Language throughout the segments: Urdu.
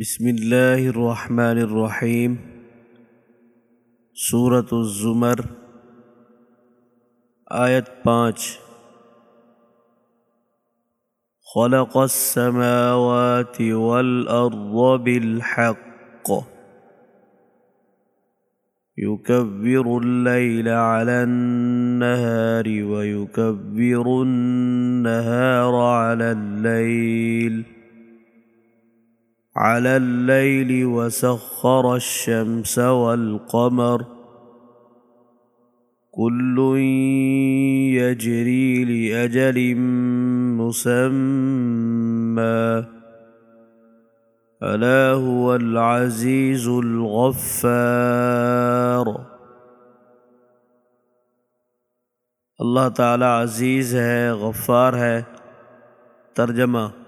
بسم اللہ الرحمن الرحیم سورة الزمر، آیت پانچ۔ خلق السماوات والأرض بالحق. يكبر الليل على النهار ويكبر النهار على الليل. على الليل وسخر الشمس والقمر كل يجري لأجل مسمى ألا هو العزيز الغفار اللہ تعالی عزیز ہے، غفار ہے، ترجمہ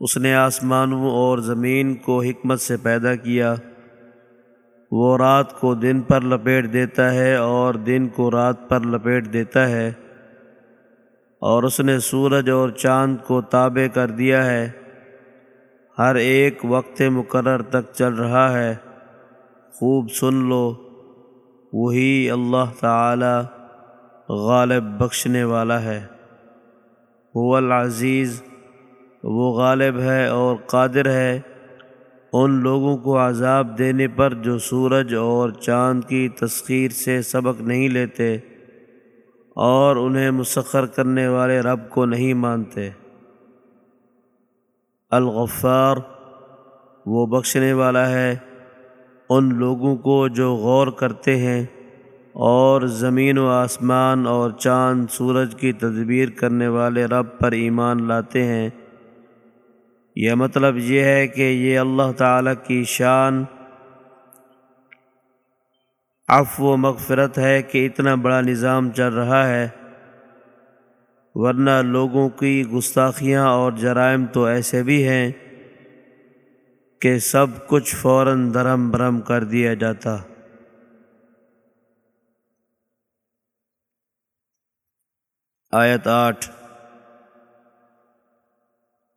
اس نے آسمانوں اور زمین کو حکمت سے پیدا کیا۔ وہ رات کو دن پر لپیٹ دیتا ہے اور دن کو رات پر لپیٹ دیتا ہے۔ اور اس نے سورج اور چاند کو تابع کر دیا ہے۔ ہر ایک وقت مقرر تک چل رہا ہے۔ خوب سن لو۔ وہی اللہ تعالی غالب بخشنے والا ہے۔ وہ العزیز۔ وہ غالب ہے اور قادر ہے۔ ان لوگوں کو عذاب دینے پر جو سورج اور چاند کی تسخیر سے سبق نہیں لیتے اور انہیں مسخر کرنے والے رب کو نہیں مانتے۔ الغفار وہ بخشنے والا ہے ان لوگوں کو جو غور کرتے ہیں اور زمین و آسمان اور چاند سورج کی تدبیر کرنے والے رب پر ایمان لاتے ہیں۔ یہ مطلب یہ ہے کہ یہ اللہ تعالیٰ کی شان عفو و مغفرت ہے کہ اتنا بڑا نظام چل رہا ہے، ورنہ لوگوں کی گستاخیاں اور جرائم تو ایسے بھی ہیں کہ سب کچھ فوراً درم برم کر دیا جاتا۔ آیت آٹھ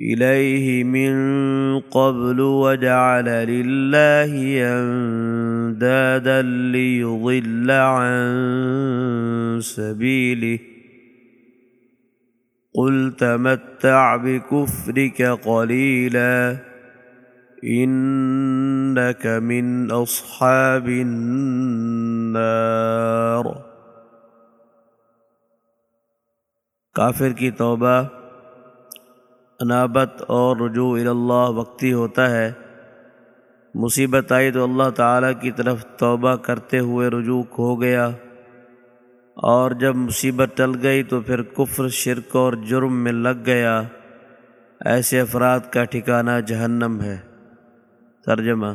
إليه من قبل وجعل لله أندادا ليضل عن سبيله. قل تمتع بكفرك قليلا إنك من أصحاب النار. کافر کی توبہ انابت اور رجوع اللہ وقتی ہوتا ہے۔ مصیبت آئی تو اللہ تعالیٰ کی طرف توبہ کرتے ہوئے رجوع ہو گیا۔ اور جب مصیبت ٹل گئی تو پھر کفر، شرک اور جرم میں لگ گیا۔ ایسے افراد کا ٹھکانہ جہنم ہے۔ ترجمہ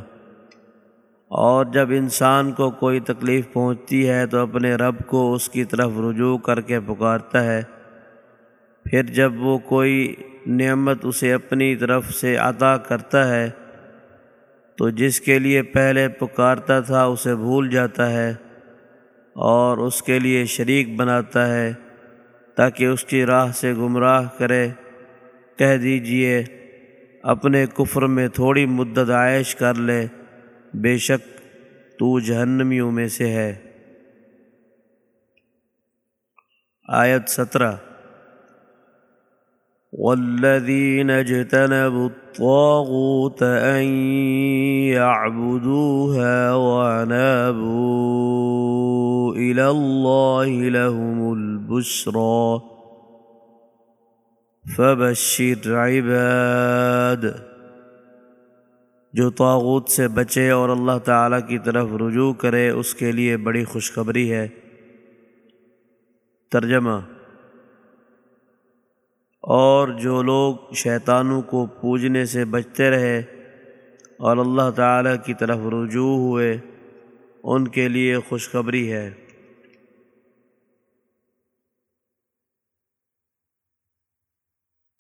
اور جب انسان کو کوئی تکلیف پہنچتی ہے تو اپنے رب کو اس کی طرف رجوع کر کے پکارتا ہے۔ پھر جب وہ کوئی نعمت اسے اپنی طرف سے عطا کرتا ہے، تو جس کے لیے پہلے پکارتا تھا اسے بھول جاتا ہے اور اس کے لیے شریک بناتا ہے، تاکہ اس کی راہ سے گمراہ کرے۔ کہہ دیجیے، اپنے کفر میں تھوڑی مدت عائش کر لے، بے شک تو جہنمیوں میں سے ہے۔ آیت سترہ والذين اجتنبوا الطاغوت أن يعبدوها وعنابوا إلى الله لهم البشرى فبشر عباد جو طاغوت سے بچے اور اللہ تعالیٰ کی طرف رجوع کرے، اس کے لیے بڑی خوشخبری ہے۔ ترجمہ اور جو لوگ شیطانوں کو پوجنے سے بچتے رہے اور اللہ تعالیٰ کی طرف رجوع ہوئے، ان کے لیے خوشخبری ہے۔